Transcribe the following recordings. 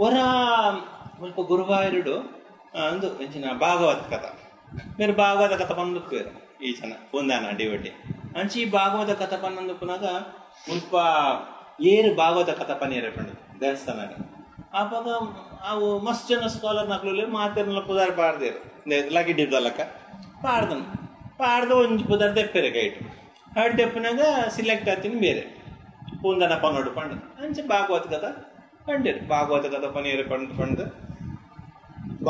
ಒರ ಮುಲ್ಪ ಗುರುವಾಯೂರುಡು ಆ, ಒಂದು ಎಂಚಿನ ಭಾಗವತ ಕಥ ಬೇರೆ ಭಾಗವತ ಕಥ ಬಂದು ಬೇರೆ ಈ ಜನ ಒಂದಾನ ಅಡಿ ಒಡ್ಡಿ ಅಂಚಿ ಈ ಭಾಗವತ ಕಥ ಪನ್ನೊಂದು ಪುನಗ ಮುಲ್ಪ ಏರು ಭಾಗವತ ಕಥ ಪನ್ನೀರ ಪಂಡು ದೇವಸ್ಥಾನ ಆವಾಗ ಅವು ಮಸ್ತ್ ಜನ ಸ್ಕಾಲರ್ ನಕ್ಲು ಮಾತಿರಲ್ಲ ಪುದಾರ್ ಪಾಡ್ದೇರು ಲಗಿ ಡಿಬ್ದಲ್ಲಕ್ಕ ಪಾಡ್ದನು ಪಾಡ್ದು ಒಂಜಿ ಪುದಾರ್ ತೆಪ್ಪೆರೆ ಕೈಟು ಹಡ್ ತೆಪ್ಪನಾಗ ಸಿಲೆಕ್ಟ್ ಆತೀನಿ ಬೇರೆ ಪೂಂದನ ಪನ್ನೋಡು ಪಂಡು ಅಂಚೆ ಭಾಗವತ ಕಥ ಪಂಡಿರು ಭಾಗವತ ಕಥಪನಿಯರು ಪಂಡ್ ಪಂಡ್.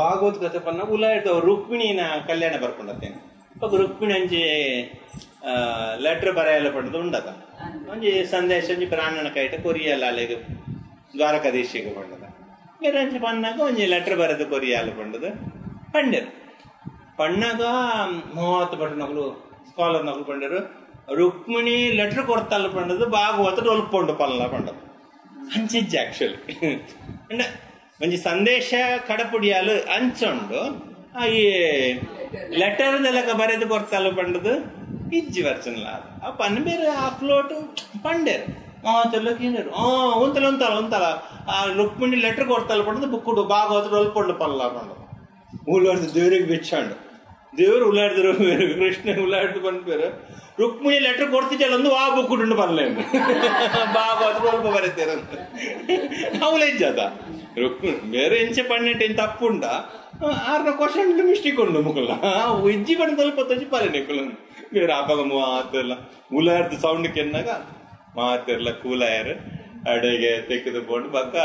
ಭಾಗವತ ಭಾಗವತ್ ಕಥೆ ಪನ್ನ ಉಲಾಯ್ತು ರುಕ್ಮಿಣಿನ ಕಲ್ಯಾಣ ಬರ್ಕೊಂಡತ್ತೇನೆ. ಅವಾಗ ರುಕ್ಮಿಣಿ ಅಂಜಿ ಲೆಟ್ರ್ ಬರೆಯಲ್ಲ ಪಡೆದು ಉಂಡದ. ಒಂಜಿ ಸಂದೇಶ ಒಂಜಿ ಪ್ರಾಣನ ಕೈಟ ಕೊರಿಯಲ್ಲ ಅಲ್ಲಿಗೆ ದ್ವಾರಕಾಧೀಶಿಗೆ ಪಂಡದ ಅಂಚೆ ಪನ್ನಾಗ ಒಂಜಿ ಲೆಟ್ರ್ ಬರೆದು ಕೊರಿಯಲ್ಲ ಪಂಡದು. ಪಂಡ್ಯರು ಪಣ್ಣಾಗ ಮೂವತ್ತು ಸ್ಕಾಲರ್ ನಗಲು ಪಂಡರು. ರುಕ್ಮಿಣಿ ಲೆಟ್ರ್ ಕೊಡ್ತಲ್ಲ ಪಂಡದು ಭಾಗವತ ಒಲ್ಪೊಂಡು ಪಲ್ಲ ಪಂಡದು. ಅಂಚಿಜ್ಜಿ ಆಕ್ಚುಲಿ ಅಂಡ ಒಂಜಿ ಸಂದೇಶ ಕಡಪುಡಿಯಾಲು ಅಂಚೊಂಡು ಆ ಈ ಲೆಟರ್ ದೆಲಕ ಬರೆದು ಕೊಡ್ತಲ್ಲ ಪಂಡದು ಇಜ್ಜಿ ವರ್ಚನ್ಲ ಆ ಪನ್ ಬೇರೆ ಆ ಫ್ಲೋಟು ಪಂಡೇರು ಮಾತೆಲ್ಲ ಕೇನರು ಆ ಉಂತಲ ಉಂತಲ ಉಂತಲ ಆ ರುಕ್ಮಿಣಿ ಲೆಟರ್ ಕೊಡ್ತಲ್ಲ ಪಂಡದು ಬುಕ್ಕುಡು ಭಾಗವತ ಒಲ್ಪೊಂಡು ಪಲ್ಲ ಪಂಡದು ಉಳ್ಳಾಡ್ದು ದೇವ್ರಿಗೆ ಬಿಚ್ಚಾಂಡು ದೇವ್ರು ಉಳ್ಳಾಡಿದ್ರು ಕೃಷ್ಣ ಉಳ್ಳಾಡ್ದು ಬಂದ್ಬೇರು ರುಕ್ಮಿಣಿ ಲೆಟರ್ ಕೊಡ್ತಿದ್ದಲ್ಲ ಒಂದು ಆ ಬುಕ್ ಉಂಡು ಬರಲೇ ಬಾಬು ಅದು ಸ್ವಲ್ಪ ಬರೀತಾರೆ ಅವಳು ಅದ ರುಕ್ಮಿಣಿ, ಬೇರೆ ಎಂಚೆ ಏನು ತಪ್ಪು ತಪ್ಪುಂಡ ಆರ್ನ ಕ್ವಶನ್ ಮಿಸ್ಟೇಕ್ ಉಂಡು ಮುಕುಲ. ಇಜ್ಜಿ ಪಣ್ಣ ಸ್ವಲ್ಪ ತಜ್ಜಿ ಪಾಲೆ ನಿಕುಲ ಬೇರೆ ಆಪಾಗ ಮಾತೆಲ್ಲ ಉಲಾರ್ದು ಸೌಂಡ್ ಕೆನ್ನಾಗ ಮಾತೆಲ್ಲ ಕೂಲಾಯರ್ ಅಡೆಗೆ ಅಡುಗೆ ತೆಗೆದುಕೊಂಡು ಬಕ್ಕ